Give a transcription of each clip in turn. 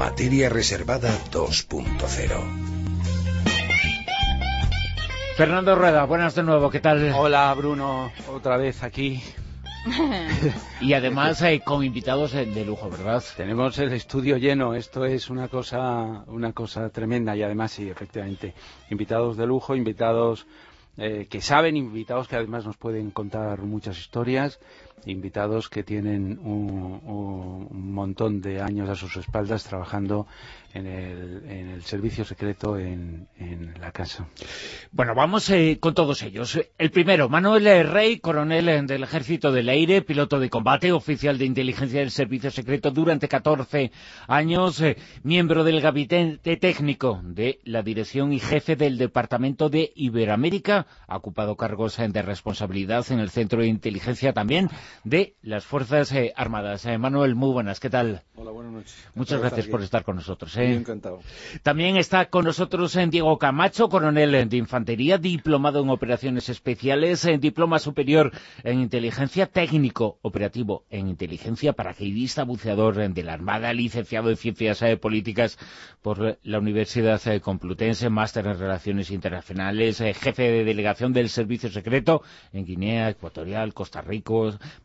Materia Reservada 2.0 Fernando Rueda, buenas de nuevo, ¿qué tal? Hola Bruno, otra vez aquí. y además eh, con invitados eh, de lujo, ¿verdad? Tenemos el estudio lleno, esto es una cosa, una cosa tremenda y además sí, efectivamente, invitados de lujo, invitados eh, que saben, invitados que además nos pueden contar muchas historias, invitados que tienen un, montón de años a sus espaldas trabajando en el, en el servicio secreto en, en, la casa. Bueno, vamos eh, con todos ellos. El primero, Manuel Rey, coronel del Ejército del Aire, piloto de combate, oficial de inteligencia del servicio secreto durante 14 años, eh, miembro del gabinete técnico de la dirección y jefe del Departamento de Iberoamérica, ha ocupado cargos eh, de responsabilidad en el Centro de Inteligencia también de las Fuerzas eh, Armadas. Eh, Manuel, muy buenas, ¿qué tal? Hola, buenas noches. Muchas gracias por estar con nosotros. ¿eh? encantado. También está con nosotros Diego Camacho, coronel de Infantería, diplomado en Operaciones Especiales, Diploma Superior en Inteligencia, técnico operativo en Inteligencia, paracaidista, buceador de la Armada, licenciado en Ciencias Políticas por la Universidad Complutense, máster en Relaciones Internacionales, jefe de delegación del Servicio Secreto en Guinea Ecuatorial, Costa Rica,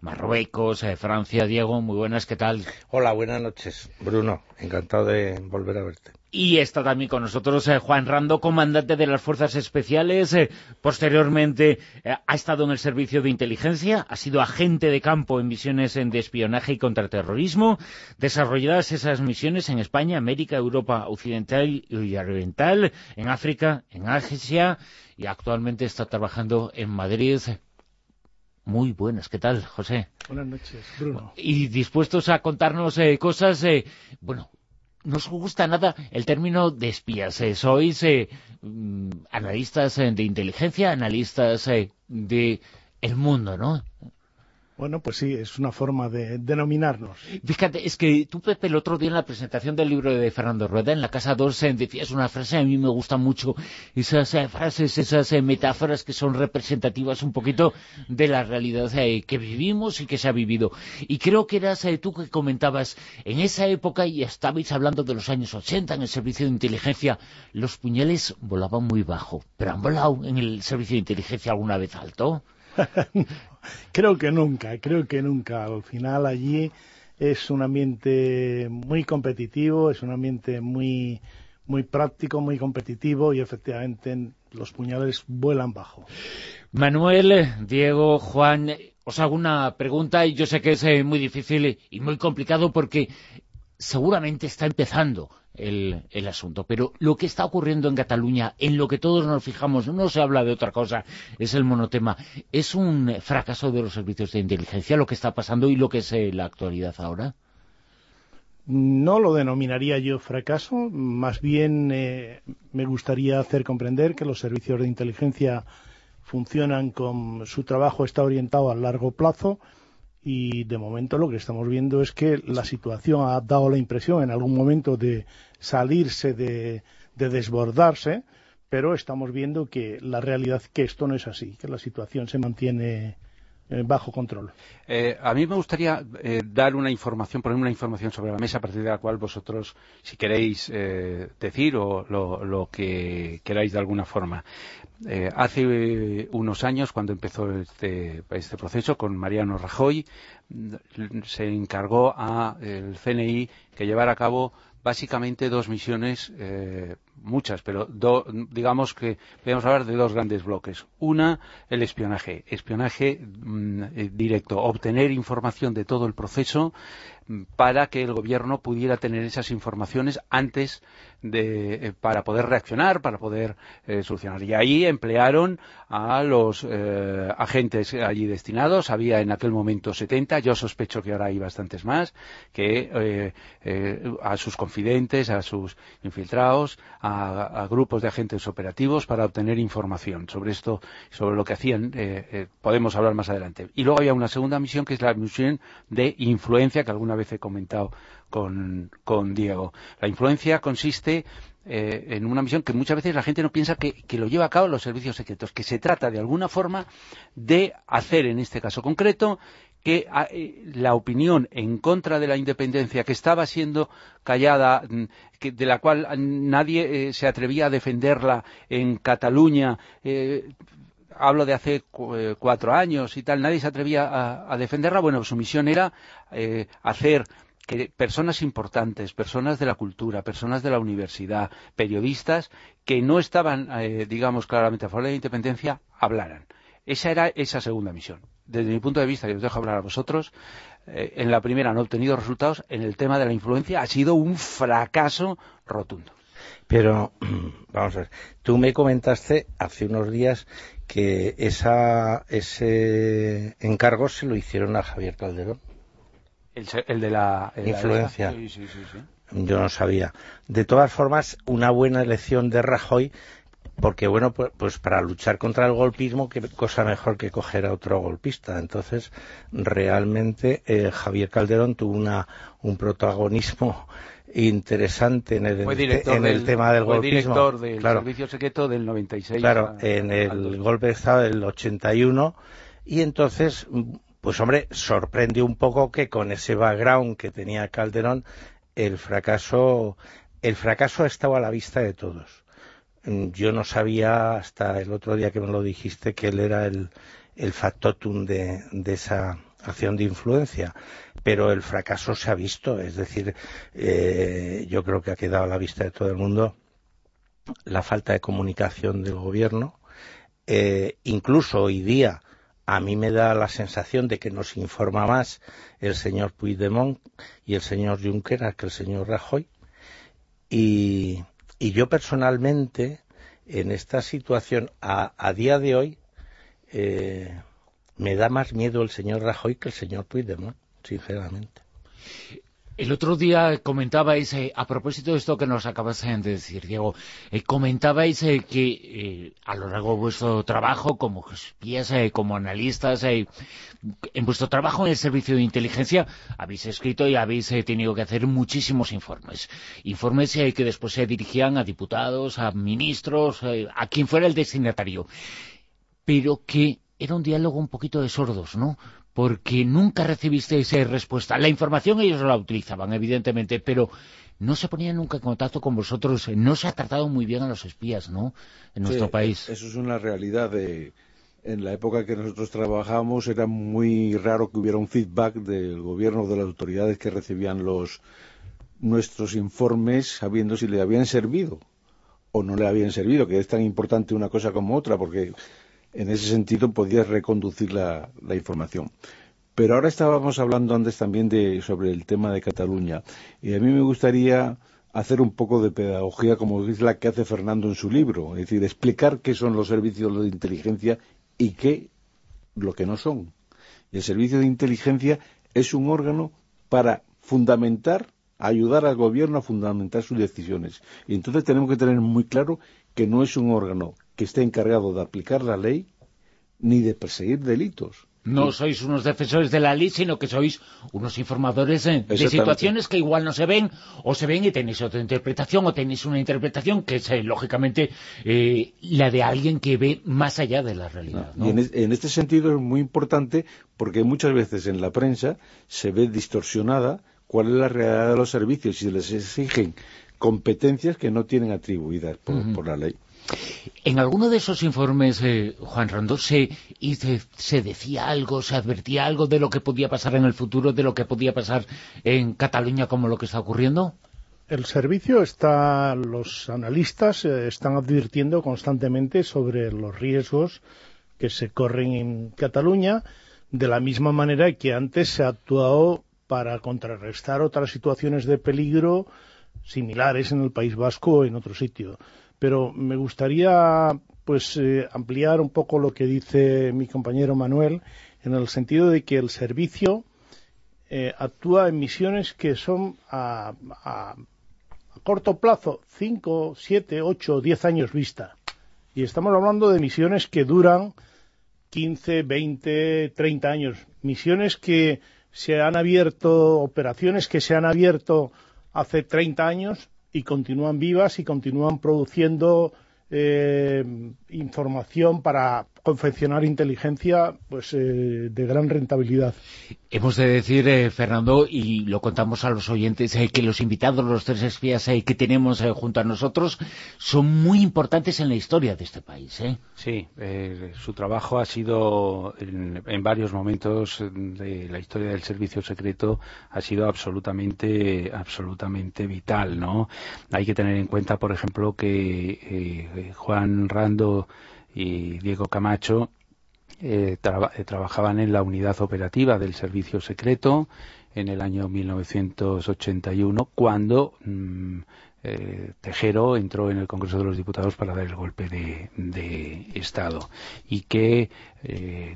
Marruecos, Francia. Diego, muy buenas, ¿qué tal? Hola, buenas noches, Bruno. Encantado de volver a verte. Y está también con nosotros eh, Juan Rando, comandante de las Fuerzas Especiales. Eh, posteriormente eh, ha estado en el servicio de inteligencia, ha sido agente de campo en misiones de espionaje y contraterrorismo. Desarrolladas esas misiones en España, América, Europa Occidental y Oriental, en África, en Asia y actualmente está trabajando en Madrid. Muy buenas, ¿qué tal, José? Buenas noches, Bruno. Y dispuestos a contarnos cosas, bueno, no os gusta nada el término de espías. Eh, sois eh, mm, analistas eh, de inteligencia, analistas de el mundo, ¿no? Bueno, pues sí, es una forma de denominarnos. Fíjate, es que tú, Pepe, el otro día en la presentación del libro de Fernando Rueda, en la Casa 2, decías una frase, a mí me gusta mucho, esas eh, frases, esas eh, metáforas que son representativas un poquito de la realidad eh, que vivimos y que se ha vivido. Y creo que eras tú que comentabas, en esa época, y estabais hablando de los años 80 en el servicio de inteligencia, los puñales volaban muy bajo. ¿Pero han volado en el servicio de inteligencia alguna vez alto? creo que nunca, creo que nunca. Al final allí es un ambiente muy competitivo, es un ambiente muy muy práctico, muy competitivo y efectivamente los puñales vuelan bajo. Manuel, Diego, Juan, os hago una pregunta y yo sé que es eh, muy difícil y muy complicado porque seguramente está empezando el, el, asunto. Pero lo que está ocurriendo en Cataluña, en lo que todos nos fijamos, no se habla de otra cosa, es el monotema. ¿Es un fracaso de los servicios de inteligencia lo que está pasando y lo que es eh, la actualidad ahora? No lo denominaría yo fracaso, más bien eh, me gustaría hacer comprender que los servicios de inteligencia funcionan con su trabajo está orientado a largo plazo y de momento lo que estamos viendo es que la situación ha dado la impresión en algún momento de salirse, de, desbordarse, pero estamos viendo que la realidad que esto no es así, que la situación se mantiene bajo control. Eh, a mí me gustaría eh, dar una información, poner una información sobre la mesa a partir de la cual vosotros, si queréis decir o lo, que queráis de alguna forma. Eh, hace eh, unos años, cuando empezó este, este, proceso con Mariano Rajoy, se encargó a el CNI que llevara a cabo básicamente dos misiones, eh, muchas, pero digamos que podemos hablar de dos grandes bloques. Una, el espionaje, espionaje mm, directo, obtener información de todo el proceso mm, para que el gobierno pudiera tener esas informaciones antes de, eh, para poder reaccionar, para poder eh, solucionar. Y ahí emplearon a los eh, agentes allí destinados. Había en aquel momento 70, yo sospecho que ahora hay bastantes más, que a sus confidentes, a sus infiltrados, a, grupos de agentes operativos para obtener información sobre esto, sobre lo que hacían. podemos hablar más adelante. Y luego había una segunda misión que es la misión de influencia que alguna vez he comentado con, Diego. La influencia consiste eh, en una misión que muchas veces la gente no piensa que, que, lo lleva a cabo los servicios secretos, que se trata de alguna forma de hacer en este caso concreto que ah, eh, la opinión en contra de la independencia que estaba siendo callada, mm, de la cual nadie eh, se atrevía a defenderla en Cataluña, eh, hablo de hace cuatro años y tal, nadie se atrevía a defenderla, bueno, su misión era hacer que personas importantes, personas de la cultura, personas de la universidad, periodistas, que no estaban, digamos, claramente a favor de la independencia, hablaran. Esa era esa segunda misión desde mi punto de vista, y os dejo hablar a vosotros, eh, en la primera no he obtenido resultados, en el tema de la influencia ha sido un fracaso rotundo. Pero, vamos a ver, tú me comentaste hace unos días que esa, ese encargo se lo hicieron a Javier Calderón. El, de la influencia. sí, sí, sí, Yo no sabía. De todas formas, una buena elección de Rajoy porque bueno, pues, pues, para luchar contra el golpismo, qué cosa mejor que coger a otro golpista. Entonces, realmente eh, Javier Calderón tuvo una, un protagonismo interesante en el, en el tema del fue golpismo. director del servicio secreto del 96. Claro, en el golpe de Estado del 81. Y entonces, pues hombre, sorprende un poco que con ese background que tenía Calderón, el fracaso, el fracaso estaba a la vista de todos. Mm, yo no sabía hasta el otro día que me lo dijiste que él era el, el factotum de, esa acción de influencia, pero el fracaso se ha visto, es decir, eh, yo creo que ha quedado a la vista de todo el mundo la falta de comunicación del gobierno, eh, incluso hoy día a mí me da la sensación de que nos informa más el señor Puigdemont y el señor Juncker que el señor Rajoy, y, y yo personalmente, en esta situación, a, día de hoy, eh, me da más miedo el señor Rajoy que el señor Puigdemont, sinceramente. El otro día comentabais, eh, a propósito de esto que nos acabas de decir, Diego, eh, comentabais eh, que a lo largo de vuestro trabajo como espías, como analistas, en vuestro trabajo en el servicio de inteligencia habéis escrito y habéis tenido que hacer muchísimos informes. Informes que después se dirigían a diputados, a ministros, a quien fuera el destinatario. Pero que era un diálogo un poquito de sordos, ¿no? Porque nunca recibiste esa respuesta. La información ellos la utilizaban, evidentemente, pero no se ponían nunca en contacto con vosotros. No se ha tratado muy bien a los espías, ¿no?, en nuestro país. Eso es una realidad En la época que nosotros trabajábamos era muy raro que hubiera un feedback del gobierno, de las autoridades que recibían los nuestros informes sabiendo si le habían servido o no le habían servido, que es tan importante una cosa como otra, porque en ese sentido podías reconducir la, información. Pero ahora estábamos hablando antes también de, sobre el tema de Cataluña y a mí me gustaría hacer un poco de pedagogía como es la que hace Fernando en su libro, es decir, explicar qué son los servicios de inteligencia y qué lo que no son. Y el servicio de inteligencia es un órgano para fundamentar, ayudar al gobierno a fundamentar sus decisiones. Y entonces tenemos que tener muy claro que no es un órgano que esté encargado de aplicar la ley ni de perseguir delitos. No sois unos defensores de la ley, sino que sois unos informadores de, situaciones que igual no se ven, o se ven y tenéis otra interpretación, o tenéis una interpretación que es, eh, lógicamente, eh, la de alguien que ve más allá de la realidad. Y en, este sentido es muy importante porque muchas veces en la prensa se ve distorsionada cuál es la realidad de los servicios y se les exigen competencias que no tienen atribuidas por la ley. En alguno de esos informes, eh, Juan Rondó, se, se, decía algo, se advertía algo de lo que podía pasar en el futuro, de lo que podía pasar en Cataluña como lo que está ocurriendo? El servicio está, los analistas eh, están advirtiendo constantemente sobre los riesgos que se corren en Cataluña, de la misma manera que antes se ha actuado para contrarrestar otras situaciones de peligro similares en el País Vasco o en otro sitio pero me gustaría pues eh, ampliar un poco lo que dice mi compañero Manuel en el sentido de que el servicio eh, actúa en misiones que son a, corto plazo, 5, 7, 8, 10 años vista. Y estamos hablando de misiones que duran 15, 20, 30 años. Misiones que se han abierto, operaciones que se han abierto hace 30 años y continúan vivas y continúan produciendo eh, información para confeccionar inteligencia pues eh, de gran rentabilidad. Hemos de decir, eh, Fernando, y lo contamos a los oyentes, que los invitados, los tres espías que tenemos junto a nosotros, son muy importantes en la historia de este país. Sí, su trabajo ha sido, en, en, varios momentos de la historia del servicio secreto, ha sido absolutamente, absolutamente vital, ¿no? Hay que tener en cuenta, por ejemplo, que Juan Rando y Diego Camacho eh, eh, trabajaban en la unidad operativa del servicio secreto en el año 1981 cuando mm, eh, Tejero entró en el Congreso de los Diputados para dar el golpe de, Estado. Y que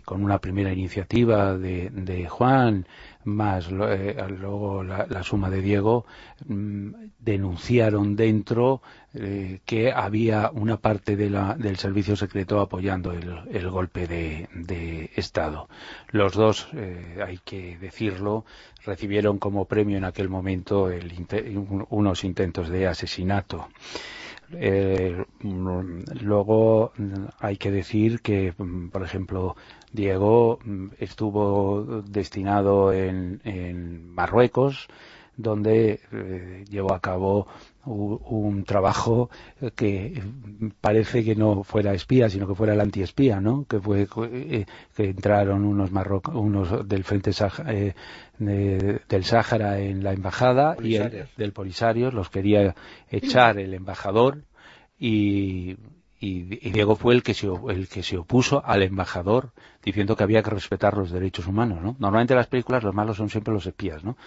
con una primera iniciativa de, Juan más luego la, suma de Diego mm, denunciaron dentro eh, que había una parte del servicio secreto apoyando el, golpe de, Estado. Los dos, eh, hay que decirlo, recibieron como premio en aquel momento unos intentos de asesinato. Eh, luego hay que decir que, por ejemplo, Diego estuvo destinado en, Marruecos, donde llevó a cabo un trabajo que parece que no fuera espía, sino que fuera el antiespía, ¿no? Que fue eh, que entraron unos unos del frente eh, del Sáhara en la embajada y del Polisario los quería echar el embajador y y, Diego fue el que, se, el que se opuso al embajador diciendo que había que respetar los derechos humanos, ¿no? Normalmente en las películas los malos son siempre los espías, ¿no?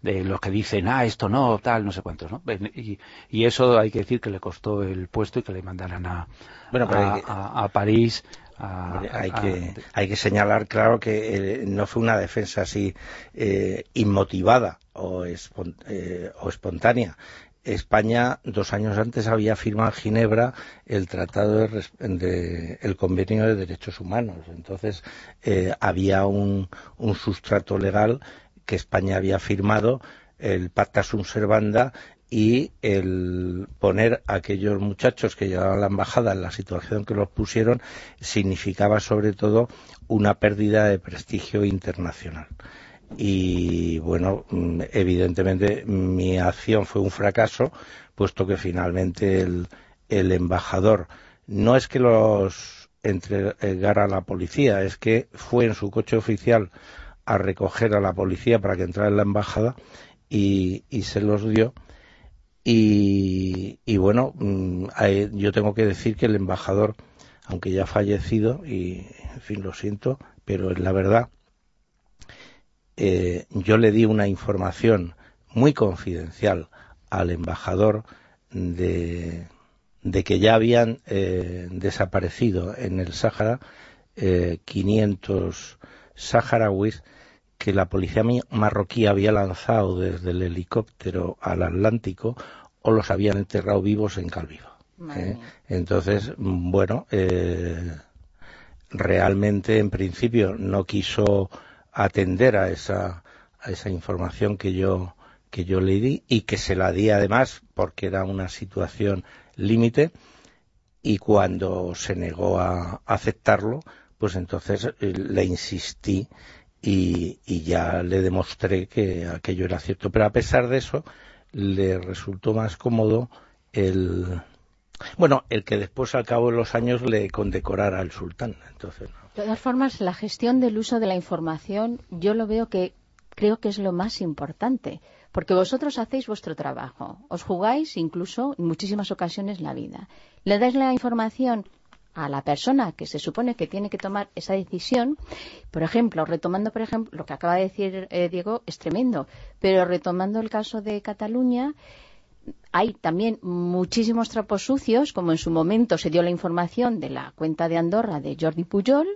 De los que dicen, ah, esto no, tal, no sé cuántos, ¿no? Y, eso hay que decir que le costó el puesto y que le mandaran a, a, París hay, que, hay que señalar, claro, que eh, no fue una defensa así eh, inmotivada o, eh, o espontánea. España dos años antes había firmado en Ginebra el tratado de, el convenio de derechos humanos. Entonces eh, había un, sustrato legal que España había firmado el pacta sunt servanda y el poner a aquellos muchachos que llevaban la embajada en la situación que los pusieron significaba sobre todo una pérdida de prestigio internacional y bueno, mm, evidentemente mi acción fue un fracaso, puesto que finalmente el, embajador no es que los entregara a la policía, es que fue en su coche oficial a recoger a la policía para que entrara en la embajada y, y se los dio. Y, y bueno, mm, yo tengo que decir que el embajador, aunque ya ha fallecido, y en fin, lo siento, pero es la verdad, eh, yo le di una información muy confidencial al embajador de, que ya habían eh, desaparecido en el Sáhara 500 eh, saharauis que la policía marroquí había lanzado desde el helicóptero al Atlántico o los habían enterrado vivos en Calviva. Entonces, bueno, realmente en principio no quiso atender a esa, a esa información que yo, que yo le di y que se la di además porque era una situación límite y cuando se negó a aceptarlo, pues entonces eh, le insistí y, y, ya le demostré que aquello era cierto. Pero a pesar de eso, le resultó más cómodo el, bueno, el que después al cabo de los años le condecorara al sultán. Entonces, de todas formas, la gestión del uso de la información, yo lo veo que creo que es lo más importante, porque vosotros hacéis vuestro trabajo, os jugáis incluso en muchísimas ocasiones la vida. Le dais la información a la persona que se supone que tiene que tomar esa decisión, por ejemplo, retomando, por ejemplo, lo que acaba de decir eh, Diego es tremendo, pero retomando el caso de Cataluña, hay también muchísimos trapos sucios, como en su momento se dio la información de la cuenta de Andorra de Jordi Pujol,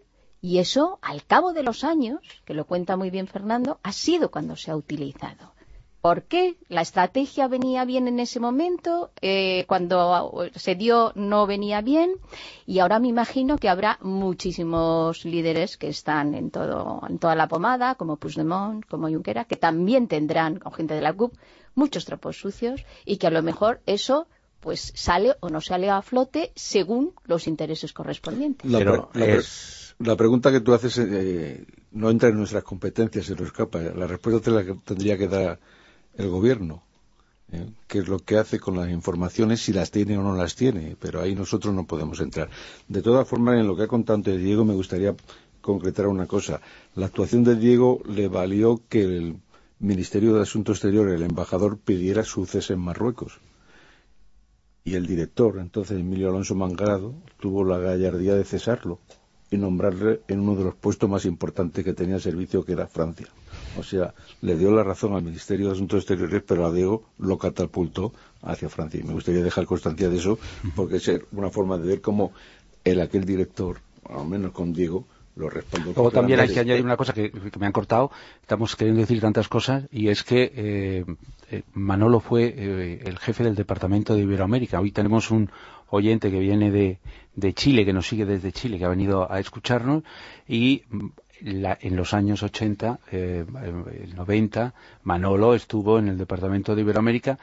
y eso, al cabo de los años, que lo cuenta muy bien Fernando, ha sido cuando se ha utilizado. por qué, la estrategia venía bien en ese momento, eh, cuando se dio no venía bien, y ahora me imagino que habrá muchísimos líderes que están en, todo, en toda la pomada, como Puigdemont, como Junquera, que también tendrán, o gente de la CUP, muchos trapos sucios, y que a lo mejor eso pues sale o no sale a flote según los intereses correspondientes. La, la, pregunta que tú haces eh, no entra en nuestras competencias, se nos escapa. La respuesta la tendría que dar el gobierno. ¿eh? qué es lo que hace con las informaciones, si las tiene o no las tiene, pero ahí nosotros no podemos entrar. De todas formas, en lo que ha contado antes Diego, me gustaría concretar una cosa. La actuación de Diego le valió que el Ministerio de Asuntos Exteriores, el embajador, pidiera su cese en Marruecos y el director, entonces Emilio Alonso Mangrado, tuvo la gallardía de cesarlo y nombrarle en uno de los puestos más importantes que tenía el servicio, que era Francia. O sea, le dio la razón al Ministerio de Asuntos Exteriores, pero a Diego lo catapultó hacia Francia. Y me gustaría dejar constancia de eso, porque es una forma de ver cómo el aquel director, al menos con Diego, Luego también hay que añadir una cosa que, me han cortado. Estamos queriendo decir tantas cosas y es que eh, eh, Manolo fue eh, el jefe del departamento de Iberoamérica. Hoy tenemos un oyente que viene de, de Chile, que nos sigue desde Chile, que ha venido a escucharnos y mm, en los años 80, eh, 90, Manolo estuvo en el departamento de Iberoamérica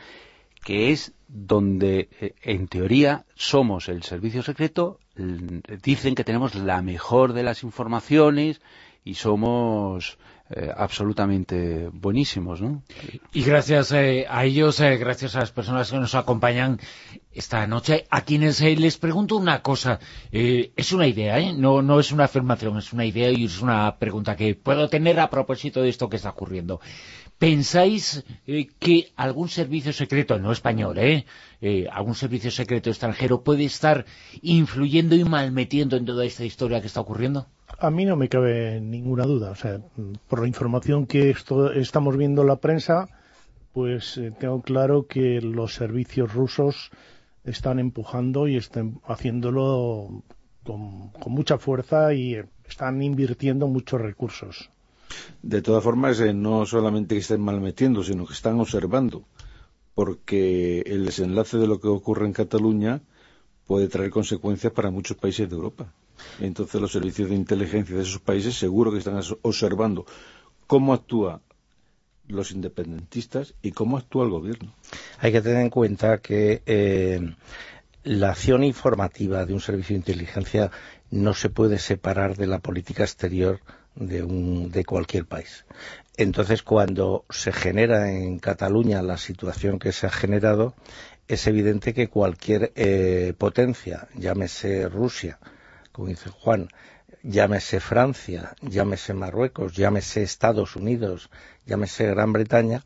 que es donde, eh, en teoría, somos el servicio secreto, dicen que tenemos la mejor de las informaciones y somos eh, absolutamente buenísimos, ¿no? Y gracias eh, a ellos, gracias a las personas que nos acompañan esta noche, a quienes les pregunto una cosa, es una idea, no, no es una afirmación, es una idea y es una pregunta que puedo tener a propósito de esto que está ocurriendo. ¿Pensáis eh, que algún servicio secreto, no español, eh, eh, algún servicio secreto extranjero puede estar influyendo y malmetiendo en toda esta historia que está ocurriendo? A mí no me cabe ninguna duda. O sea, por la información que estamos viendo en la prensa, pues tengo claro que los servicios rusos están empujando y están haciéndolo con mucha fuerza y están invirtiendo muchos recursos. De todas formas, eh, no solamente que estén malmetiendo, sino que están observando, porque el desenlace de lo que ocurre en Cataluña puede traer consecuencias para muchos países de Europa. Entonces los servicios de inteligencia de esos países seguro que están observando cómo actúan los independentistas y cómo actúa el gobierno. Hay que tener en cuenta que eh, la acción informativa de un servicio de inteligencia no se puede separar de la política exterior de, un, de cualquier país. Entonces, cuando se genera en Cataluña la situación que se ha generado, es evidente que cualquier eh, potencia, llámese Rusia, como dice Juan, llámese Francia, llámese Marruecos, llámese Estados Unidos, llámese Gran Bretaña,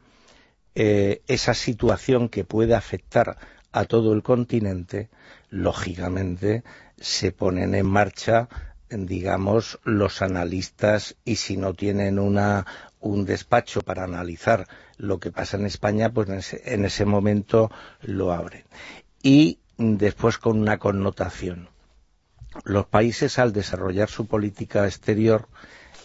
eh, esa situación que puede afectar a todo el continente, lógicamente se ponen en marcha digamos, los analistas y si no tienen una, un despacho para analizar lo que pasa en España, pues en ese, en ese momento lo abren. Y después con una connotación. Los países al desarrollar su política exterior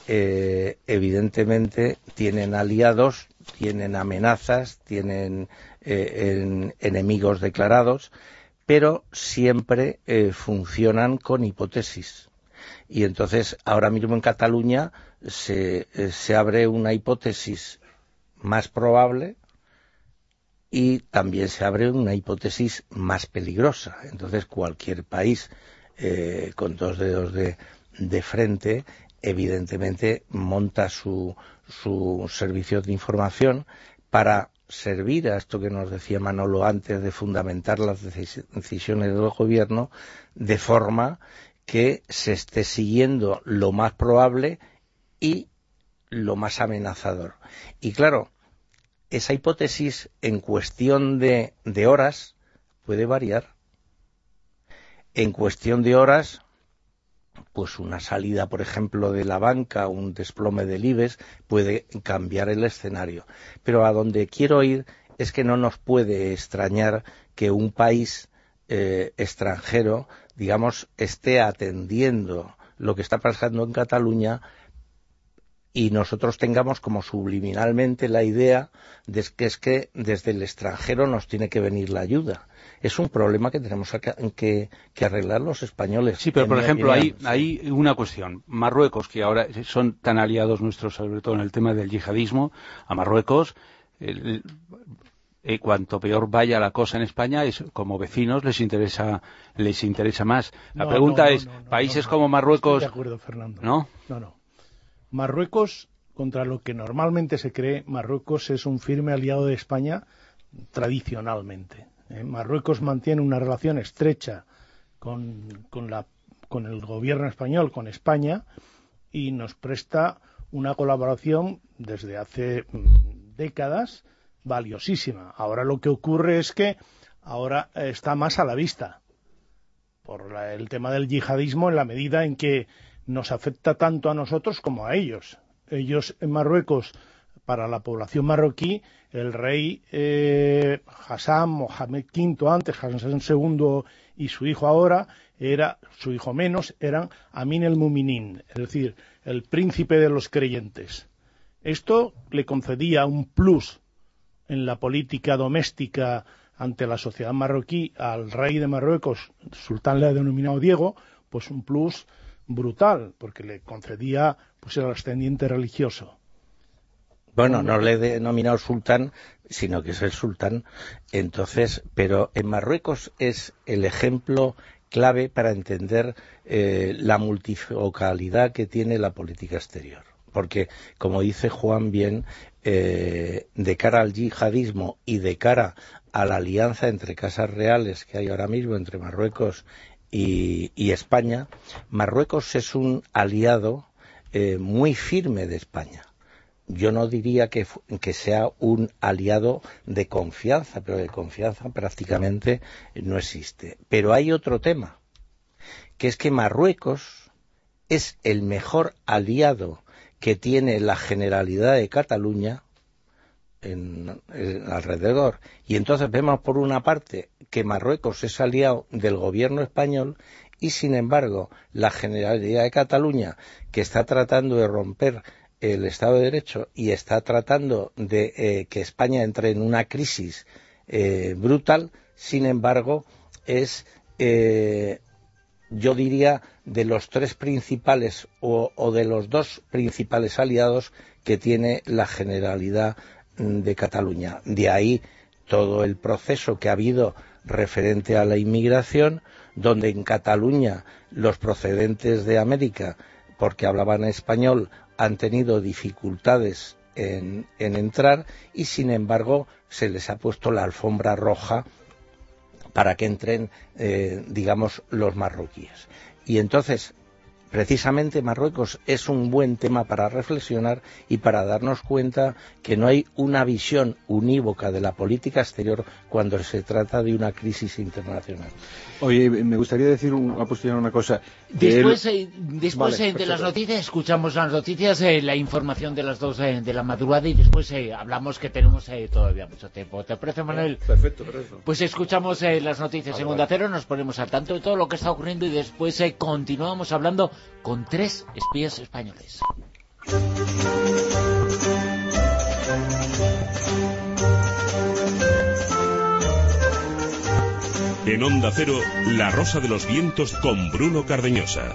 eh, evidentemente tienen aliados, tienen amenazas, tienen eh, enemigos declarados, pero siempre eh, funcionan con hipótesis y entonces ahora mismo en Cataluña se, eh, se abre una hipótesis más probable y también se abre una hipótesis más peligrosa. Entonces cualquier país eh, con dos dedos de, de, frente evidentemente monta su, su servicio de información para servir a esto que nos decía Manolo antes de fundamentar las decisiones del gobierno de forma que se esté siguiendo lo más probable y lo más amenazador. Y claro, esa hipótesis en cuestión de, horas puede variar. En cuestión de horas, pues una salida, por ejemplo, de la banca, un desplome del IBEX, puede cambiar el escenario. Pero a donde quiero ir es que no nos puede extrañar que un país eh, extranjero, digamos, esté atendiendo lo que está pasando en Cataluña y nosotros tengamos como subliminalmente la idea de que es que desde el extranjero nos tiene que venir la ayuda. Es un problema que tenemos que, arreglar los españoles. Sí, pero por ejemplo, hay, hay una cuestión. Marruecos, que ahora son tan aliados nuestros, sobre todo en el tema del yihadismo, a Marruecos, eh, cuanto peor vaya la cosa en España, es, como vecinos les interesa les interesa más. La pregunta es, países como Marruecos... de acuerdo, Fernando. ¿No? No, no. Marruecos, contra lo que normalmente se cree, Marruecos es un firme aliado de España tradicionalmente. ¿eh? Marruecos mantiene una relación estrecha con, con, la, con el gobierno español, con España, y nos presta una colaboración desde hace mm, décadas valiosísima. Ahora lo que ocurre es que ahora está más a la vista por el tema del yihadismo en la medida en que nos afecta tanto a nosotros como a ellos. Ellos en Marruecos, para la población marroquí, el rey eh, Hassan Mohamed V antes, Hassan II y su hijo ahora, era su hijo menos, eran Amin el Muminin, es decir, el príncipe de los creyentes. Esto le concedía un plus en la política doméstica ante la sociedad marroquí al rey de Marruecos, sultán le ha denominado Diego, pues un plus brutal, porque le concedía pues el ascendiente religioso. Bueno, no le he denominado sultán, sino que es el sultán. Entonces, pero en Marruecos es el ejemplo clave para entender eh, la multifocalidad que tiene la política exterior. Porque, como dice Juan bien, eh, de cara al yihadismo y de cara a la alianza entre casas reales que hay ahora mismo entre Marruecos y, España, Marruecos es un aliado eh, muy firme de España. Yo no diría que, que, sea un aliado de confianza, pero de confianza prácticamente no existe. Pero hay otro tema, que es que Marruecos es el mejor aliado que tiene la Generalidad de Cataluña en, alrededor. Y entonces vemos por una parte que Marruecos es aliado del gobierno español y sin embargo la Generalidad de Cataluña, que está tratando de romper el Estado de Derecho y está tratando de eh, que España entre en una crisis eh, brutal, sin embargo, es eh, yo diría, de los tres principales o, de los dos principales aliados que tiene la Generalidad mm, de Cataluña. De ahí todo el proceso que ha habido referente a la inmigración, donde en Cataluña los procedentes de América, porque hablaban español, han tenido dificultades en, en entrar y, sin embargo, se les ha puesto la alfombra roja para que entren, eh, digamos, los marroquíes. Y entonces, precisamente Marruecos es un buen tema para reflexionar y para darnos cuenta que no hay una visión unívoca de la política exterior cuando se trata de una crisis internacional. Oye, me gustaría decir un, una cosa. Después, eh, después eh, de las noticias, escuchamos las noticias, eh, la información de las dos de la madrugada y después hablamos que tenemos todavía mucho tiempo. ¿Te parece, Manuel? Perfecto, perfecto. Pues escuchamos las noticias en Onda Cero, nos ponemos al tanto de todo lo que está ocurriendo y después continuamos hablando con tres espías españoles. En Onda Cero, La Rosa de los Vientos con Bruno Cardeñosa.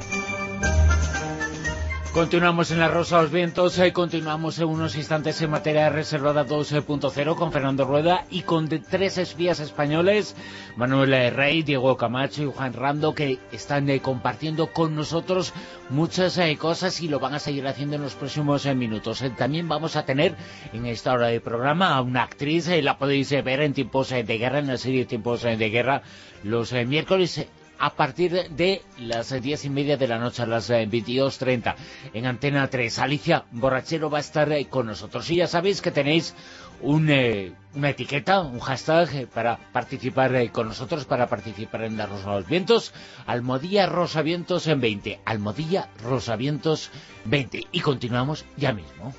Continuamos en la Rosa los Vientos, y continuamos en unos instantes en materia reservada 2.0 con Fernando Rueda y con tres espías españoles, Manuel Rey, Diego Camacho y Juan Rando, que están eh, compartiendo con nosotros muchas eh, cosas y lo van a seguir haciendo en los próximos eh, minutos. también vamos a tener en esta hora de programa a una actriz, la podéis ver en tiempos de guerra, en la serie Tiempos de Guerra, los miércoles a partir de las diez y media de la noche, a las 22.30 eh, en Antena 3. Alicia Borrachero va a estar eh, con nosotros. Y ya sabéis que tenéis eh, una etiqueta, un hashtag para participar con nosotros, para participar en la Rosa los Vientos. Almodía Rosavientos en 20. Almodía Rosavientos 20. Y continuamos ya mismo.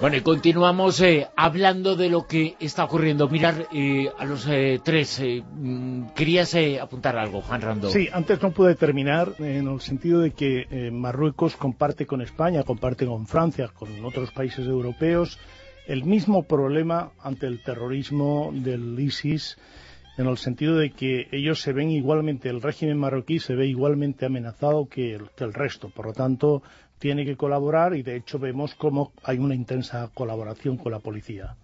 Bueno, y continuamos eh, hablando de lo que está ocurriendo. Mirar eh, a los eh, tres. Mm, ¿Querías apuntar algo, Juan Rando? Sí, antes no pude terminar en el sentido de que Marruecos comparte con España, comparte con Francia, con otros países europeos, el mismo problema ante el terrorismo del ISIS en el sentido de que ellos se ven igualmente, el régimen marroquí se ve igualmente amenazado que el, resto. Por lo tanto, tiene que colaborar y de hecho vemos cómo hay una intensa colaboración con la policía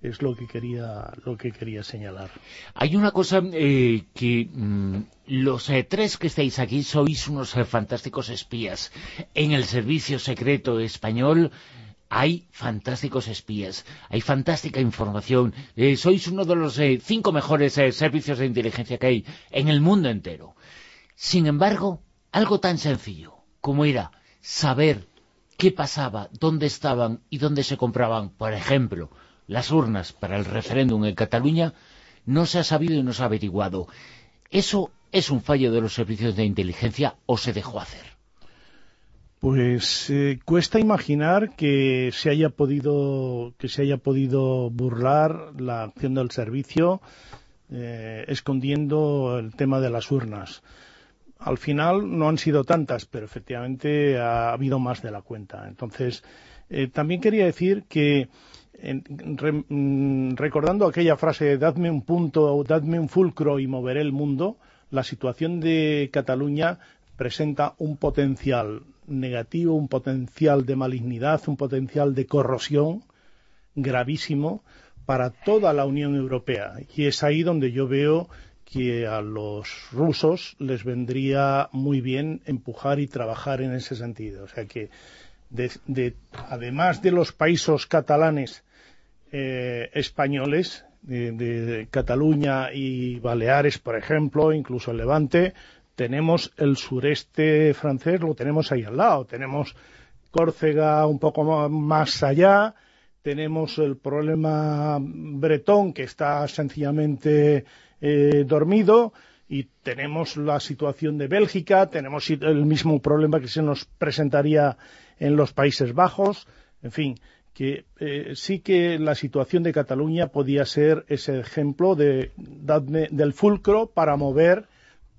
es lo que quería lo que quería señalar. Hay una cosa eh, que mm, los eh, tres que estáis aquí sois unos eh, fantásticos espías. En el servicio secreto español hay fantásticos espías, hay fantástica información. sois uno de los cinco mejores servicios de inteligencia que hay en el mundo entero. Sin embargo, algo tan sencillo como era saber qué pasaba, dónde estaban y dónde se compraban, por ejemplo, las urnas para el referéndum en Cataluña, no se ha sabido y no se ha averiguado. ¿Eso es un fallo de los servicios de inteligencia o se dejó hacer? Pues eh, cuesta imaginar que se haya podido que se haya podido burlar la acción del servicio eh, escondiendo el tema de las urnas al final no han sido tantas, pero efectivamente ha habido más de la cuenta. Entonces, eh, también quería decir que, mm, recordando aquella frase de dadme un punto, dadme un fulcro y moveré el mundo, la situación de Cataluña presenta un potencial negativo, un potencial de malignidad, un potencial de corrosión gravísimo para toda la Unión Europea. Y es ahí donde yo veo que a los rusos les vendría muy bien empujar y trabajar en ese sentido. O sea que, además de los países catalanes eh, españoles, de, Cataluña y Baleares, por ejemplo, incluso el Levante, tenemos el sureste francés, lo tenemos ahí al lado. Tenemos Córcega un poco más allá, tenemos el problema bretón, que está sencillamente eh, dormido. Y tenemos la situación de Bélgica, tenemos el mismo problema que se nos presentaría en los Países Bajos, en fin, que eh, sí que la situación de Cataluña podía ser ese ejemplo de, del fulcro para mover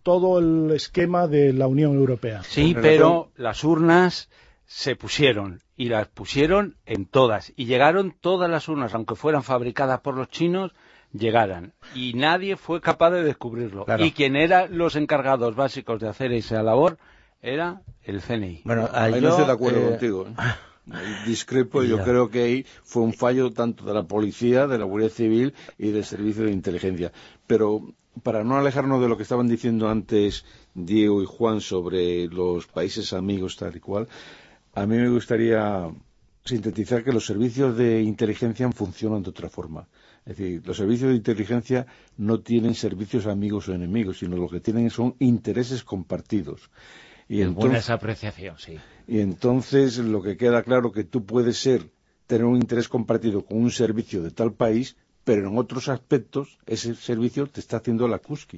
todo el esquema de la Unión Europea. Sí, pero las urnas se pusieron y las pusieron en todas y llegaron todas las urnas, aunque fueran fabricadas por los chinos, llegaran. Y nadie fue capaz de descubrirlo. Y quien eran los encargados básicos de hacer esa labor era el CNI. Bueno, ahí no estoy de acuerdo eh, contigo. ¿eh? discrepo, yo creo que ahí fue un fallo tanto de la policía, de la Guardia Civil y del Servicio de Inteligencia. Pero para no alejarnos de lo que estaban diciendo antes Diego y Juan sobre los países amigos tal y cual, a mí me gustaría sintetizar que los servicios de inteligencia funcionan de otra forma. Es decir, los servicios de inteligencia no tienen servicios amigos o enemigos, sino lo que tienen son intereses compartidos. Y entonces, buena esa apreciación, sí. Y entonces lo que queda claro que tú puedes ser, tener un interés compartido con un servicio de tal país, pero en otros aspectos ese servicio te está haciendo la cusqui.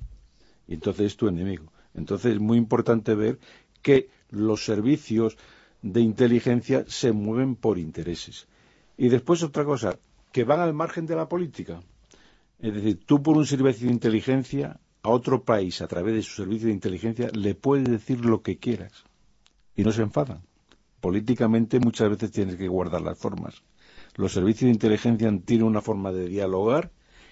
Y entonces es tu enemigo. Entonces es muy importante ver que los servicios de inteligencia se mueven por intereses. Y después otra cosa, que van al margen de la política. Es decir, tú por un servicio de inteligencia a otro país a través de su servicio de inteligencia le puedes decir lo que quieras y no se enfadan. Políticamente muchas veces tienes que guardar las formas. Los servicios de inteligencia tienen una forma de dialogar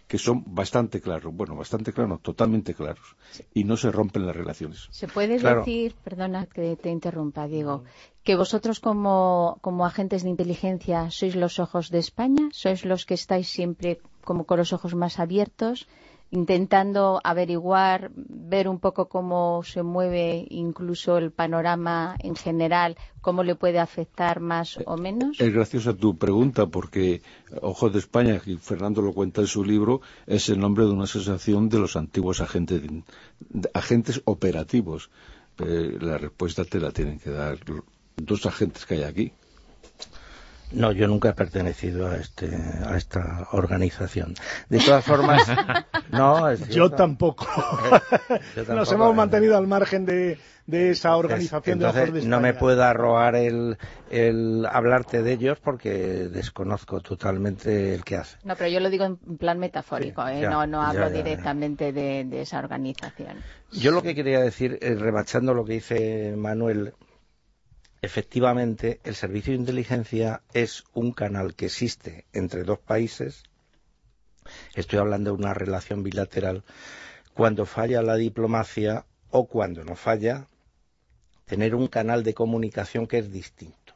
que son bastante claros, bueno, bastante claros, totalmente claros, y no se rompen las relaciones. ¿Se puede decir, perdona que te interrumpa, Diego, que vosotros como, como agentes de inteligencia sois los ojos de España? ¿Sois los que estáis siempre como con los ojos más abiertos? Intentando averiguar, ver un poco cómo se mueve incluso el panorama en general, cómo le puede afectar más o menos? Es graciosa tu pregunta porque Ojos de España, y Fernando lo cuenta en su libro, es el nombre de una asociación de los antiguos agentes, agentes operativos. la respuesta te la tienen que dar dos agentes que hay aquí. No, yo nunca he pertenecido a este a esta organización. De todas formas, no, yo tampoco. Nos hemos mantenido al margen de, esa organización de No me puedo arrogar el, el hablarte de ellos porque desconozco totalmente el que hace. No, pero yo lo digo en plan metafórico, ¿eh? no, no hablo directamente de, esa organización. Yo lo que quería decir, eh, rebachando lo que dice Manuel, efectivamente, el servicio de inteligencia es un canal que existe entre dos países. Estoy hablando de una relación bilateral. Cuando falla la diplomacia o cuando no falla, tener un canal de comunicación que es distinto.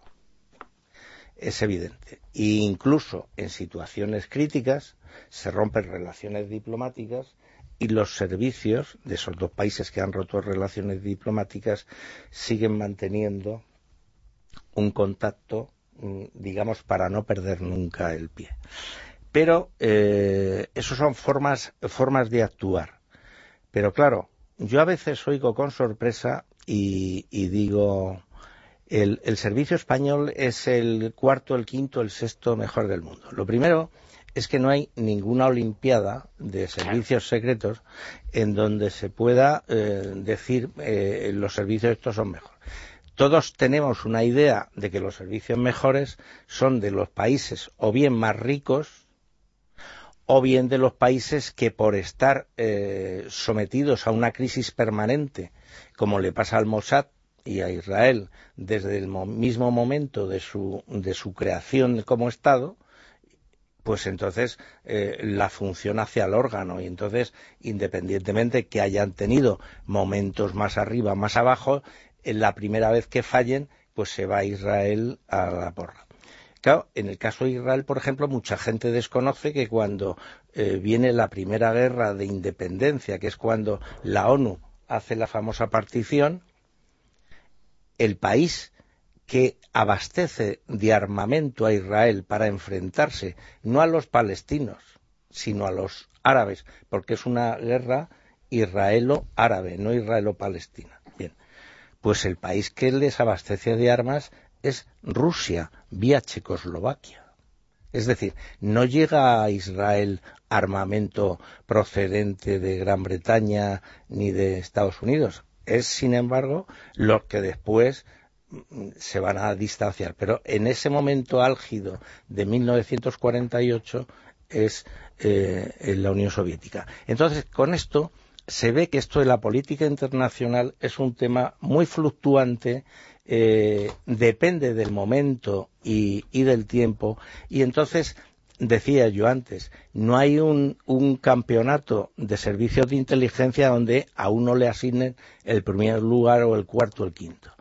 Es evidente. E incluso en situaciones críticas se rompen relaciones diplomáticas y los servicios de esos dos países que han roto relaciones diplomáticas siguen manteniendo un contacto, mm, digamos, para no perder nunca el pie. Pero eh, eso son formas, formas de actuar. Pero claro, yo a veces oigo con sorpresa y, digo, el, el, servicio español es el cuarto, el quinto, el sexto mejor del mundo. Lo primero es que no hay ninguna olimpiada de servicios secretos en donde se pueda eh, decir eh, los servicios estos son mejores todos tenemos una idea de que los servicios mejores son de los países o bien más ricos o bien de los países que por estar eh, sometidos a una crisis permanente, como le pasa al Mossad y a Israel desde el mismo momento de su, de su creación como Estado, pues entonces eh, la función hacia el órgano. Y entonces independientemente que hayan tenido momentos más arriba, más abajo, la primera vez que fallen, pues se va Israel a la porra. Claro, en el caso de Israel, por ejemplo, mucha gente desconoce que cuando eh, viene la primera guerra de independencia, que es cuando la ONU hace la famosa partición, el país que abastece de armamento a Israel para enfrentarse no a los palestinos, sino a los árabes, porque es una guerra israelo-árabe, no israelo-palestina pues el país que les abastece de armas es Rusia, vía Checoslovaquia. Es decir, no llega a Israel armamento procedente de Gran Bretaña ni de Estados Unidos. Es, sin embargo, lo que después mm, se van a distanciar. Pero en ese momento álgido de 1948 es eh, la Unión Soviética. Entonces, con esto se ve que esto de la política internacional es un tema muy fluctuante, eh, depende del momento y, del tiempo, y entonces, decía yo antes, no hay un, campeonato de servicios de inteligencia donde a uno le asignen el primer lugar o el cuarto o el quinto.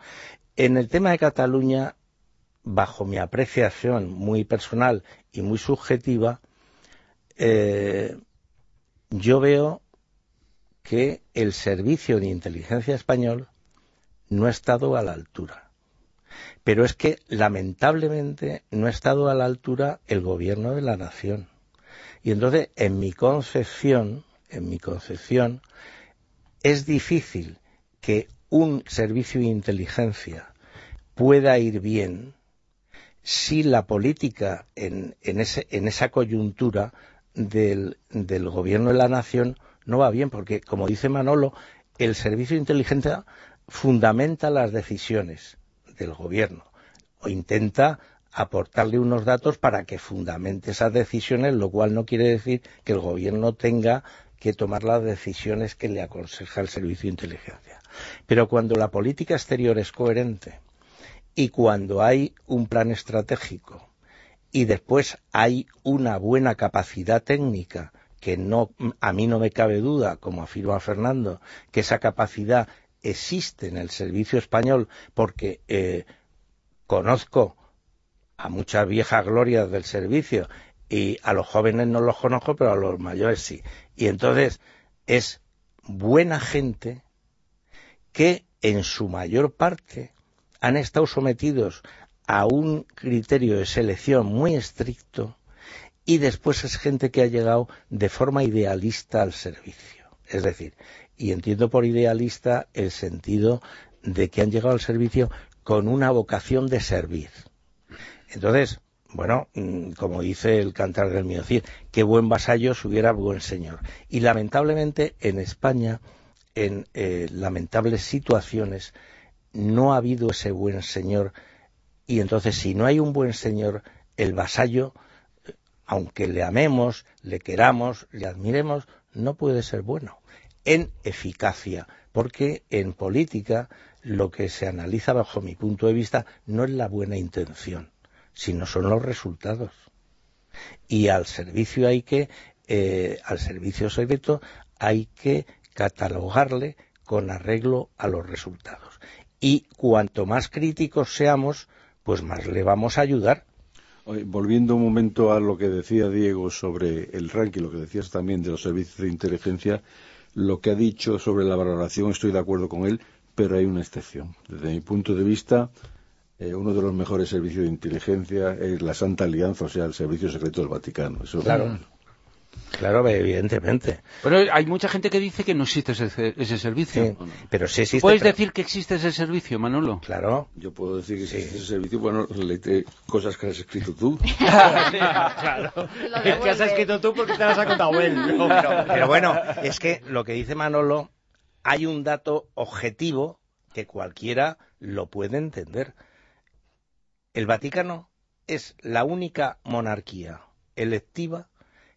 En el tema de Cataluña, bajo mi apreciación muy personal y muy subjetiva, eh, yo veo que el servicio de inteligencia español no ha estado a la altura. Pero es que, lamentablemente, no ha estado a la altura el gobierno de la nación. Y entonces, en mi concepción, en mi concepción, es difícil que un servicio de inteligencia pueda ir bien si la política en, esa coyuntura del gobierno de la nación no va bien, porque, como dice Manolo, el servicio de inteligencia fundamenta las decisiones del gobierno o intenta aportarle unos datos para que fundamente esas decisiones, lo cual no quiere decir que el gobierno tenga que tomar las decisiones que le aconseja el servicio de inteligencia. Pero cuando la política exterior es coherente y cuando hay un plan estratégico y después hay una buena capacidad técnica que no, a mí no me cabe duda, como afirma Fernando, que esa capacidad existe en el servicio español porque eh, conozco a muchas viejas glorias del servicio y a los jóvenes no los conozco, pero a los mayores sí. Y entonces es buena gente que en su mayor parte han estado sometidos a un criterio de selección muy estricto y después es gente que ha llegado de forma idealista al servicio. Es decir, y entiendo por idealista el sentido de que han llegado al servicio con una vocación de servir. Entonces, bueno, mm, como dice el cantar del mío, decir, que buen vasallo hubiera buen señor. Y lamentablemente en España, en eh, lamentables situaciones, no ha habido ese buen señor. Y entonces, si no hay un buen señor, el vasallo, aunque le amemos, le queramos, le admiremos, no puede ser bueno en eficacia, porque en política lo que se analiza bajo mi punto de vista no es la buena intención, sino son los resultados. Y al servicio hay que, eh, al servicio secreto hay que catalogarle con arreglo a los resultados. Y cuanto más críticos seamos, pues más le vamos a ayudar. Volviendo un momento a lo que decía Diego sobre el ranking, lo que decías también de los servicios de inteligencia, lo que ha dicho sobre la valoración estoy de acuerdo con él, pero hay una excepción. Desde mi punto de vista, eh, uno de los mejores servicios de inteligencia es la Santa Alianza, o sea, el Servicio Secreto del Vaticano. Claro. Claro, evidentemente. Pero hay mucha gente que dice que no existe ese, servicio. pero sí existe. ¿Puedes decir que existe ese servicio, Manolo? Claro. Yo puedo decir que existe ese servicio, bueno, leete cosas que has escrito tú. claro. Es que has escrito tú porque te las ha contado él. pero bueno, es que lo que dice Manolo, hay un dato objetivo que cualquiera lo puede entender. El Vaticano es la única monarquía electiva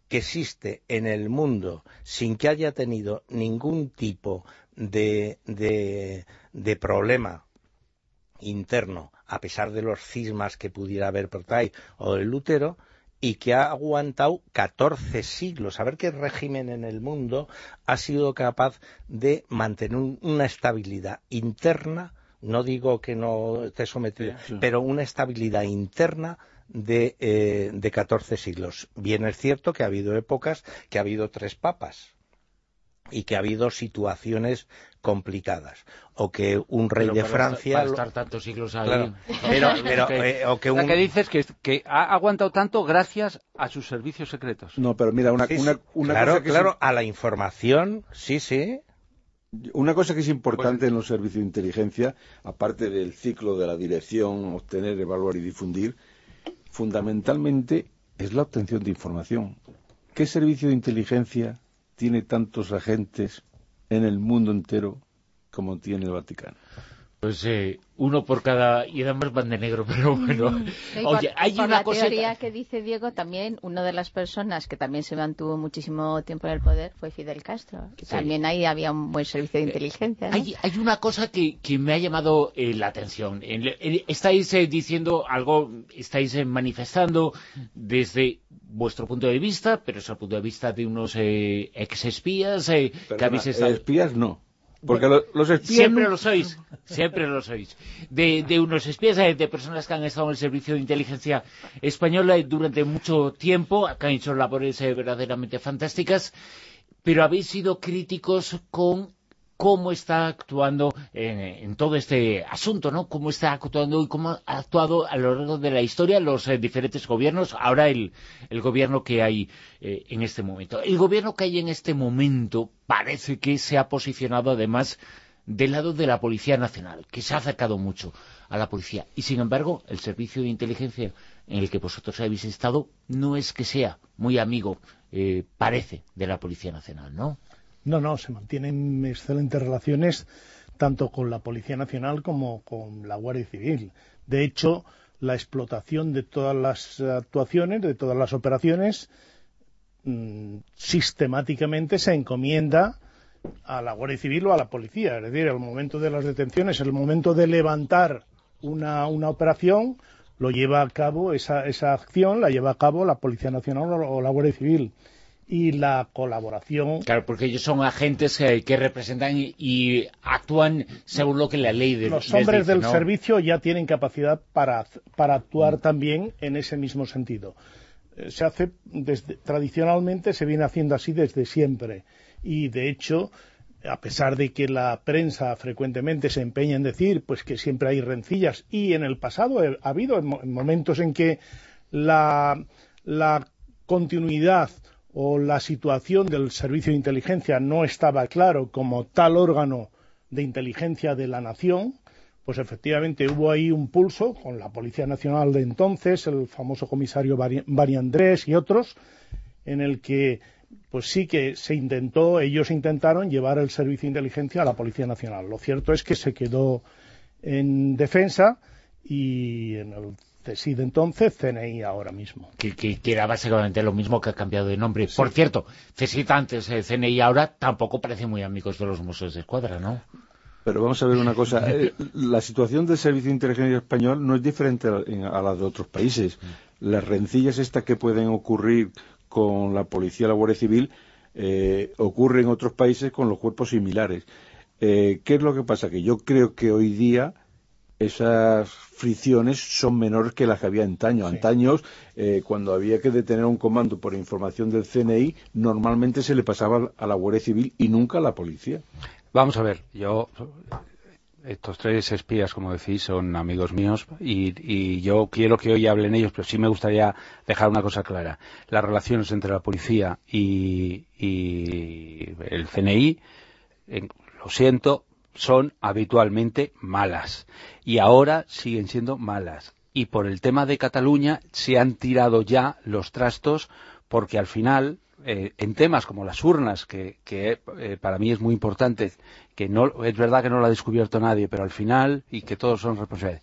que existe en el mundo sin que haya tenido ningún tipo de, de, problema interno, a pesar de los cismas que pudiera haber por ahí o del Lutero, y que ha aguantado 14 siglos. A ver qué régimen en el mundo ha sido capaz de mantener una estabilidad interna, no digo que no esté sometido, pero una estabilidad interna de, eh, de 14 siglos. Bien es cierto que ha habido épocas que ha habido tres papas y que ha habido situaciones complicadas. O que un rey de Francia estar tantos siglos ahí pero, pero eh, o que un... que dices que, que ha aguantado tanto gracias a sus servicios secretos. No pero mira una, una, claro cosa que claro a la información sí sí. Una cosa que es importante pues en los servicios de inteligencia aparte del ciclo de la dirección obtener evaluar y difundir fundamentalmente es la obtención de información. ¿Qué servicio de inteligencia tiene tantos agentes en el mundo entero como tiene el Vaticano? Pues eh, uno por cada... y además van de negro, pero bueno. Mm. Oye, hay una la teoría que dice Diego también, una de las personas que también se mantuvo muchísimo tiempo en el poder fue Fidel Castro. También ahí había un buen servicio de eh, inteligencia. Hay, una cosa que, me ha llamado eh, la atención. estáis diciendo algo, estáis manifestando desde vuestro punto de vista, pero es el punto de vista de unos ex espías que habéis estado... Espías no. Porque los espías... Siempre lo sois, siempre lo sois. De, de unos espías, de personas que han estado en el servicio de inteligencia española durante mucho tiempo, que han hecho labores eh, verdaderamente fantásticas, pero habéis sido críticos con cómo está actuando en, todo este asunto, ¿no? Cómo está actuando y cómo ha actuado a lo largo de la historia los eh, diferentes gobiernos, ahora el, gobierno que hay eh, en este momento. El gobierno que hay en este momento parece que se ha posicionado además del lado de la Policía Nacional, que se ha acercado mucho a la policía. Y sin embargo, el servicio de inteligencia en el que vosotros habéis estado no es que sea muy amigo, eh, parece, de la Policía Nacional, ¿no? No, no, se mantienen excelentes relaciones tanto con la Policía Nacional como con la Guardia Civil. De hecho, la explotación de todas las actuaciones, de todas las operaciones, mm, sistemáticamente se encomienda a la Guardia Civil o a la policía. Es decir, el momento de las detenciones, el momento de levantar una, operación, lo lleva a cabo, esa, esa acción la lleva a cabo la Policía Nacional o la Guardia Civil y la colaboración. Claro, porque ellos son agentes que, representan y, actúan según lo que la ley de Los hombres del servicio ya tienen capacidad para, para actuar mm. también en ese mismo sentido. Eh, se hace desde, tradicionalmente se viene haciendo así desde siempre y de hecho a pesar de que la prensa frecuentemente se empeña en decir pues que siempre hay rencillas y en el pasado ha habido momentos en que la, la continuidad o la situación del servicio de inteligencia no estaba claro como tal órgano de inteligencia de la nación, pues efectivamente hubo ahí un pulso con la Policía Nacional de entonces, el famoso comisario Bari Andrés y otros, en el que pues sí que se intentó, ellos intentaron llevar el servicio de inteligencia a la Policía Nacional. Lo cierto es que se quedó en defensa y en el CSI de entonces, CNI ahora mismo. Que, era básicamente lo mismo que ha cambiado de nombre. Por cierto, CSI antes, eh, CNI ahora, tampoco parece muy amigos de los Mossos de Escuadra, ¿no? Pero vamos a ver una cosa. Eh, la situación del Servicio de Inteligencia Español no es diferente a, la de otros países. Las rencillas estas que pueden ocurrir con la policía y la Guardia Civil eh, ocurren en otros países con los cuerpos similares. Eh, ¿Qué es lo que pasa? Que yo creo que hoy día esas fricciones son menores que las que había antaño. Antaños, eh, cuando había que detener un comando por información del CNI, normalmente se le pasaba a la Guardia Civil y nunca a la policía. Vamos a ver, yo estos tres espías, como decís, son amigos míos y, yo quiero que hoy hablen ellos, pero sí me gustaría dejar una cosa clara. Las relaciones entre la policía y, el CNI, lo siento, son habitualmente malas y ahora siguen siendo malas. Y por el tema de Cataluña se han tirado ya los trastos porque al final eh, en temas como las urnas, que, eh, para mí es muy importante, que no es verdad que no lo ha descubierto nadie, pero al final, y que todos son responsables,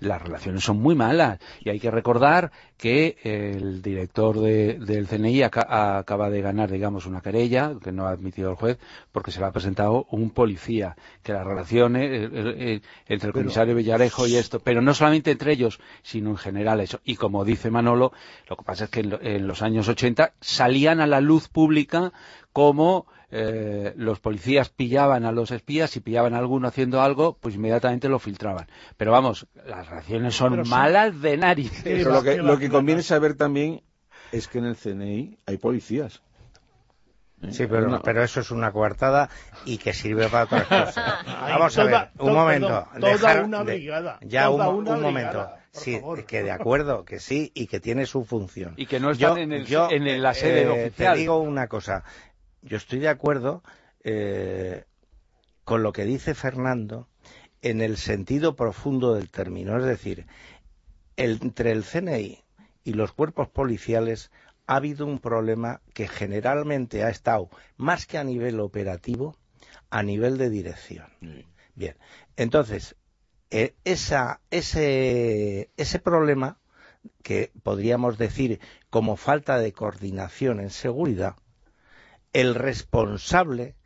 las relaciones son muy malas y hay que recordar que el director del CNI acaba de ganar, digamos, una querella que no ha admitido el juez porque se le ha presentado un policía, que las relaciones eh, eh, eh, entre el comisario Villarejo y esto, pero no solamente entre ellos, sino en general eso. Y como dice Manolo, lo que pasa es que en, los años 80 salían a la luz pública como eh, los policías pillaban a los espías y pillaban a alguno haciendo algo, pues inmediatamente lo filtraban. Pero vamos, las reacciones son malas de narices. Pero lo que, lo que conviene saber también es que en el CNI hay policías. Sí, pero, pero eso es una coartada y que sirve para otras cosas. Vamos a ver, un momento. toda una brigada. ya un, momento. Sí, que de acuerdo, que sí, y que tiene su función. Y que no están en, el, en la sede eh, oficial. Te digo una cosa yo estoy de acuerdo eh, con lo que dice Fernando en el sentido profundo del término. Es decir, entre el CNI y los cuerpos policiales ha habido un problema que generalmente ha estado, más que a nivel operativo, a nivel de dirección. Bien, entonces, eh, ese, ese problema, que podríamos decir como falta de coordinación en seguridad, el responsable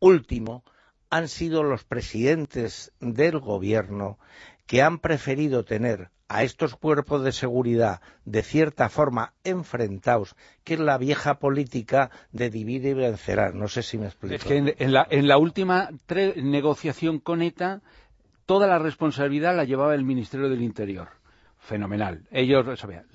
último han sido los presidentes del gobierno que han preferido tener a estos cuerpos de seguridad de cierta forma enfrentados, que es la vieja política de divide y vencerá. No sé si me explico. Es que en, la, última negociación con ETA, toda la responsabilidad la llevaba el Ministerio del Interior. Fenomenal. Ellos sabían.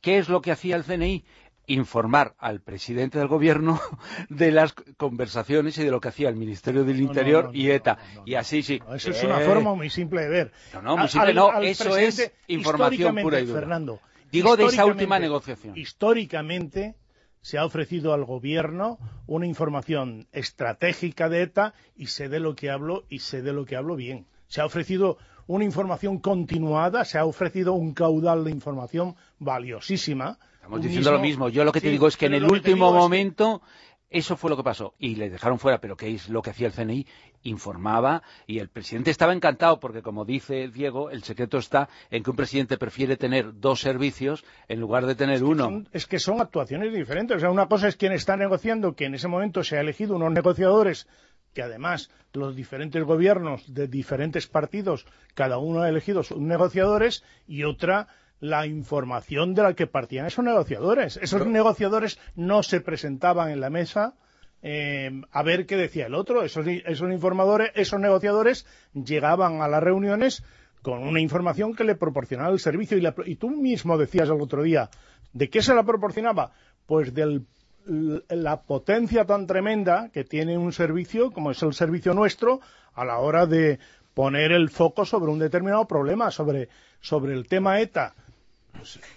¿Qué es lo que hacía el CNI? Informar al presidente del gobierno de las conversaciones y de lo que hacía el Ministerio del Interior y ETA. y así sí. eso es una forma muy simple de ver. No, no, muy simple no, eso es información pura y dura. Fernando, Digo de esa última negociación. Históricamente se ha ofrecido al gobierno una información estratégica de ETA y sé de lo que hablo y sé de lo que hablo bien. Se ha ofrecido una información continuada, se ha ofrecido un caudal de información valiosísima Estamos diciendo lo mismo. Yo lo que te digo es que en el último momento eso fue lo que pasó. Y le dejaron fuera, pero ¿qué es lo que hacía el CNI? Informaba y el presidente estaba encantado porque, como dice Diego, el secreto está en que un presidente prefiere tener dos servicios en lugar de tener uno. es que son actuaciones diferentes. O sea, una cosa es quien está negociando, que en ese momento se ha elegido unos negociadores que además los diferentes gobiernos de diferentes partidos, cada uno ha elegido sus negociadores, y otra la información de la que partían esos negociadores. Esos negociadores no se presentaban en la mesa eh, a ver qué decía el otro. Esos, esos informadores, esos negociadores llegaban a las reuniones con una información que le proporcionaba el servicio. Y, y tú mismo decías el otro día, ¿de qué se la proporcionaba? Pues de la potencia tan tremenda que tiene un servicio como es el servicio nuestro a la hora de poner el foco sobre un determinado problema, sobre, sobre el tema ETA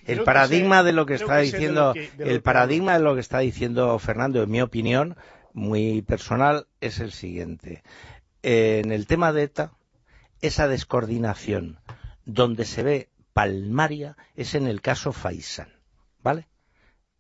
el paradigma de lo que está diciendo, el paradigma de lo que está diciendo Fernando, en mi opinión, muy personal, es el siguiente. en el tema de ETA, esa descoordinación donde se ve palmaria es en el caso Faisán, ¿vale?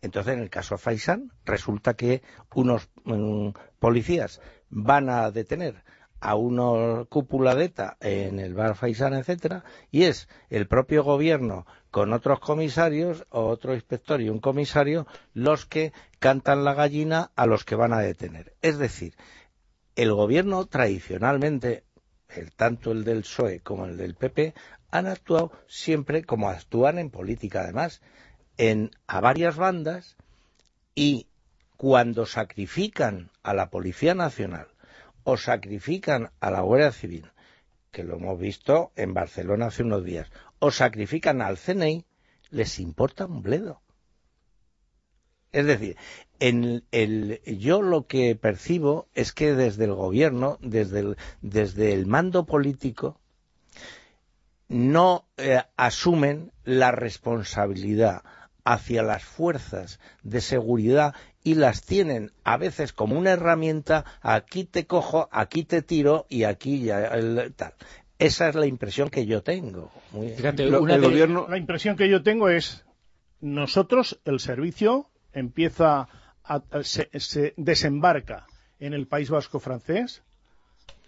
Entonces, en el caso Faisán, resulta que unos mm, policías van a detener a una cúpula de ETA en el bar Faisán, etcétera, y es el propio gobierno con otros comisarios, o otro inspector y un comisario, los que cantan la gallina a los que van a detener. Es decir, el gobierno tradicionalmente, el, tanto el del PSOE como el del PP, han actuado siempre como actúan en política, además, en, a varias bandas y cuando sacrifican a la Policía Nacional o sacrifican a la Guardia Civil, que lo hemos visto en Barcelona hace unos días, o sacrifican al CNI, les importa un bledo. Es decir, en el, yo lo que percibo es que desde el gobierno, desde el, mando político, no eh, asumen la responsabilidad hacia las fuerzas de seguridad y las tienen a veces como una herramienta, aquí te cojo, aquí te tiro y aquí ya tal. Esa es la impresión que yo tengo. Fíjate, gobierno... La impresión que yo tengo es, nosotros, el servicio empieza, a, se desembarca en el País Vasco francés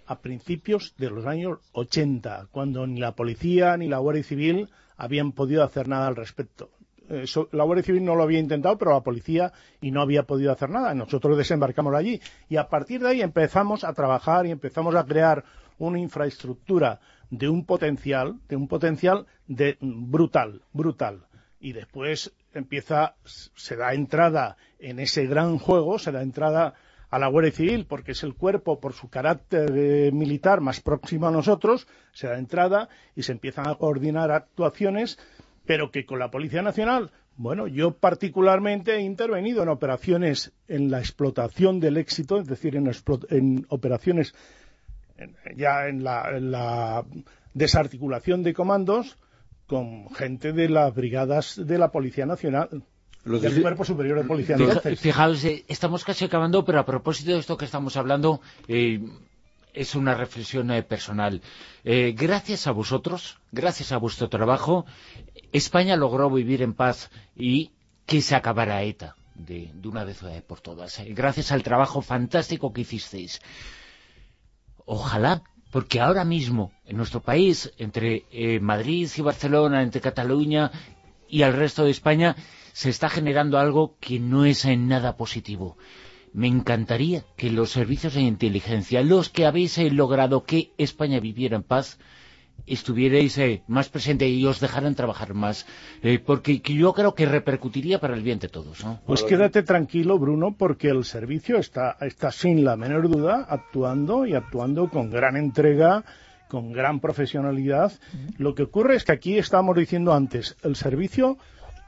a principios de los años 80, cuando ni la policía ni la Guardia Civil habían podido hacer nada al respecto. Eh, la Guardia Civil no lo había intentado, pero la policía y no había podido hacer nada. Nosotros desembarcamos allí y a partir de ahí empezamos a trabajar y empezamos a crear una infraestructura de un potencial, de un potencial de brutal, brutal. Y después empieza, se da entrada en ese gran juego, se da entrada a la Guardia Civil, porque es el cuerpo, por su carácter eh, militar más próximo a nosotros, se da entrada y se empiezan a coordinar actuaciones pero que con la Policía Nacional, bueno, yo particularmente he intervenido en operaciones en la explotación del éxito, es decir, en, operaciones ya en la, desarticulación de comandos con gente de las brigadas de la Policía Nacional, del Cuerpo Superior de Policía Nacional. Fijaos, eh, estamos casi acabando, pero a propósito de esto que estamos hablando, eh, es una reflexión eh, personal. Eh, gracias a vosotros, gracias a vuestro trabajo, España logró vivir en paz y que se acabara ETA de, una vez eh, por todas. gracias al trabajo fantástico que hicisteis. Ojalá, porque ahora mismo en nuestro país, entre Madrid y Barcelona, entre Cataluña y el resto de España, se está generando algo que no es en nada positivo me encantaría que los servicios de inteligencia, los que habéis eh, logrado que España viviera en paz, estuvierais eh, más presentes y os dejaran trabajar más, eh, porque yo creo que repercutiría para el bien de todos. Pues quédate tranquilo, Bruno, porque el servicio está, está sin la menor duda actuando y actuando con gran entrega, con gran profesionalidad. Lo que ocurre es que aquí estábamos diciendo antes, el servicio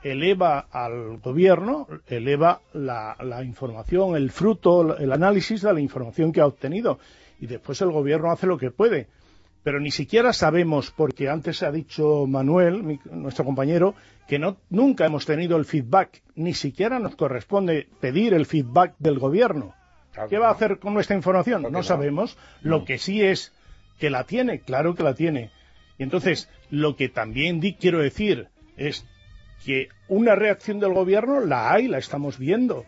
eleva al gobierno, eleva la, información, el fruto, el análisis de la información que ha obtenido. Y después el gobierno hace lo que puede. Pero ni siquiera sabemos, porque antes ha dicho Manuel, nuestro compañero, que no, nunca hemos tenido el feedback. Ni siquiera nos corresponde pedir el feedback del gobierno. ¿Qué va a hacer con nuestra información? No, sabemos. Lo que sí es que la tiene, claro que la tiene. Y entonces, lo que también quiero decir es que una reacción del gobierno la hay, la estamos viendo.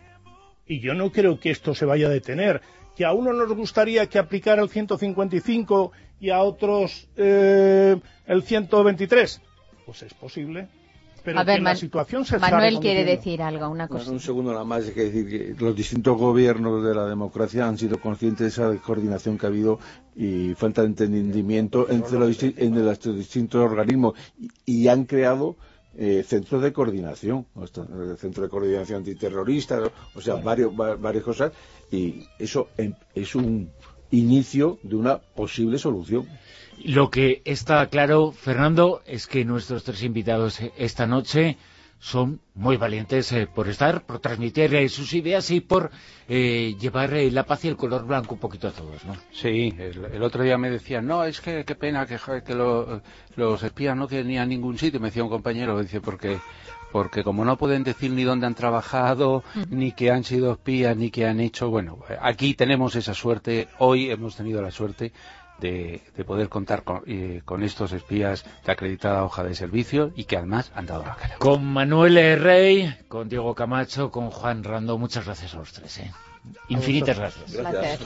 Y yo no creo que esto se vaya a detener. Que a uno nos gustaría que aplicara el 155 y a otros eh, el 123. Pues es posible. Pero a ver, la situación se Manuel quiere decir algo, una cosa. un segundo nada más, hay que decir que los distintos gobiernos de la democracia han sido conscientes de esa coordinación que ha habido y falta de entendimiento entre los, distintos organismos y han creado eh, centros de coordinación, el centro de coordinación antiterrorista, o sea, varios, varias cosas, y eso es un inicio de una posible solución. Lo que está claro, Fernando, es que nuestros tres invitados esta noche son muy valientes eh, por estar, por transmitir eh, sus ideas y por eh, llevar la paz y el color blanco un poquito a todos, ¿no? Sí, el, otro día me decían, no, es que qué pena que, que los espías no tenían ningún sitio, me decía un compañero, dice, porque porque como no pueden decir ni dónde han trabajado, ni que han sido espías, ni que han hecho, bueno, aquí tenemos esa suerte, hoy hemos tenido la suerte de, poder contar eh, con, estos espías de acreditada hoja de servicio y que además han dado la cara. Con Manuel Rey, con Diego Camacho, con Juan Rando, muchas gracias a los tres. ¿eh? Infinitas gracias. gracias.